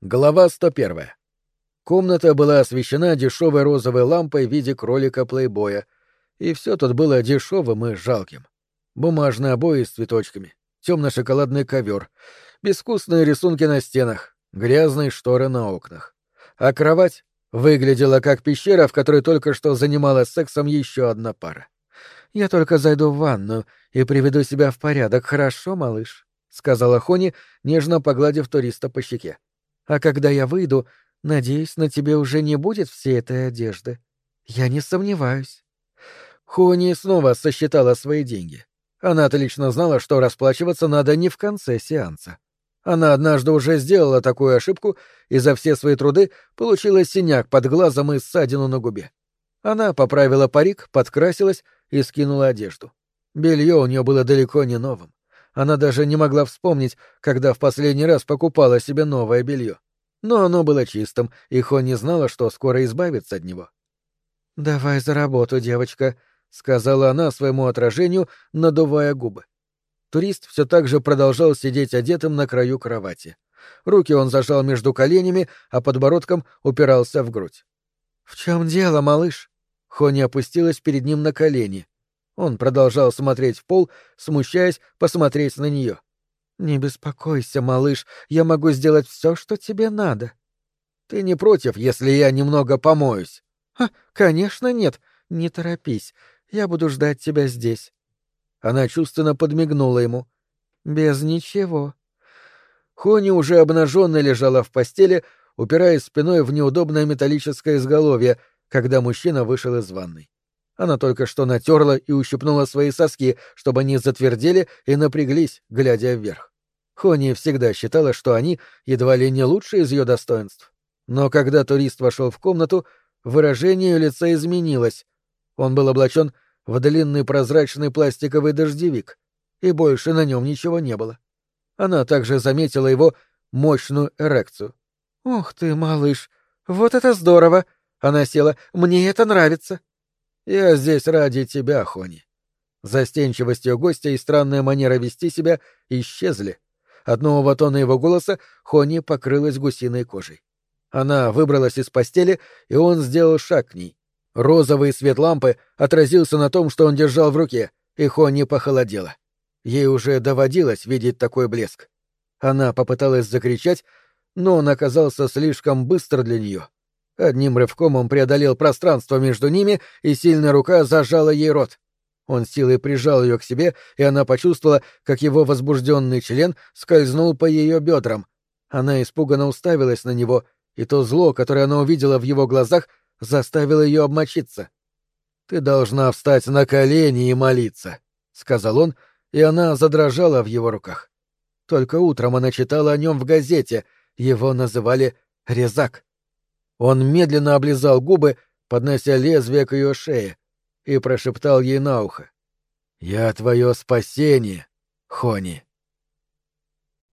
Глава 101. Комната была освещена дешевой розовой лампой в виде кролика-плейбоя, и все тут было дешевым и жалким. Бумажные обои с цветочками, темно-шоколадный ковер, безвкусные рисунки на стенах, грязные шторы на окнах. А кровать выглядела как пещера, в которой только что занималась сексом еще одна пара. «Я только зайду в ванну и приведу себя в порядок, хорошо, малыш?» — сказала Хони, нежно погладив туриста по щеке. А когда я выйду, надеюсь, на тебе уже не будет всей этой одежды. Я не сомневаюсь. Хуни снова сосчитала свои деньги. Она отлично знала, что расплачиваться надо не в конце сеанса. Она однажды уже сделала такую ошибку и за все свои труды получила синяк под глазом и ссадину на губе. Она поправила парик, подкрасилась и скинула одежду. Белье у нее было далеко не новым. Она даже не могла вспомнить, когда в последний раз покупала себе новое белье. Но оно было чистым, и Хонни знала, что скоро избавится от него. «Давай за работу, девочка», — сказала она своему отражению, надувая губы. Турист все так же продолжал сидеть одетым на краю кровати. Руки он зажал между коленями, а подбородком упирался в грудь. «В чем дело, малыш?» Хони опустилась перед ним на колени. Он продолжал смотреть в пол, смущаясь посмотреть на нее. «Не беспокойся, малыш, я могу сделать все, что тебе надо». «Ты не против, если я немного помоюсь?» «А, конечно нет. Не торопись. Я буду ждать тебя здесь». Она чувственно подмигнула ему. «Без ничего». Хони уже обнаженно лежала в постели, упираясь спиной в неудобное металлическое изголовье, когда мужчина вышел из ванной. Она только что натерла и ущипнула свои соски, чтобы они затвердели и напряглись, глядя вверх. Хони всегда считала, что они едва ли не лучшие из ее достоинств. Но когда турист вошел в комнату, выражение лица изменилось. Он был облачен в длинный прозрачный пластиковый дождевик, и больше на нем ничего не было. Она также заметила его мощную эрекцию. «Ух ты, малыш, вот это здорово!» Она села. «Мне это нравится!» «Я здесь ради тебя, Хони». Застенчивость ее гостя и странная манера вести себя исчезли. От нового тона его голоса Хони покрылась гусиной кожей. Она выбралась из постели, и он сделал шаг к ней. Розовый свет лампы отразился на том, что он держал в руке, и Хони похолодела. Ей уже доводилось видеть такой блеск. Она попыталась закричать, но он оказался слишком быстр для нее. Одним рывком он преодолел пространство между ними, и сильная рука зажала ей рот. Он силой прижал ее к себе, и она почувствовала, как его возбужденный член скользнул по ее бедрам. Она испуганно уставилась на него, и то зло, которое она увидела в его глазах, заставило ее обмочиться. «Ты должна встать на колени и молиться», — сказал он, и она задрожала в его руках. Только утром она читала о нем в газете, его называли «Резак». Он медленно облизал губы, поднося лезвие к ее шее, и прошептал ей на ухо. «Я твое спасение, Хони».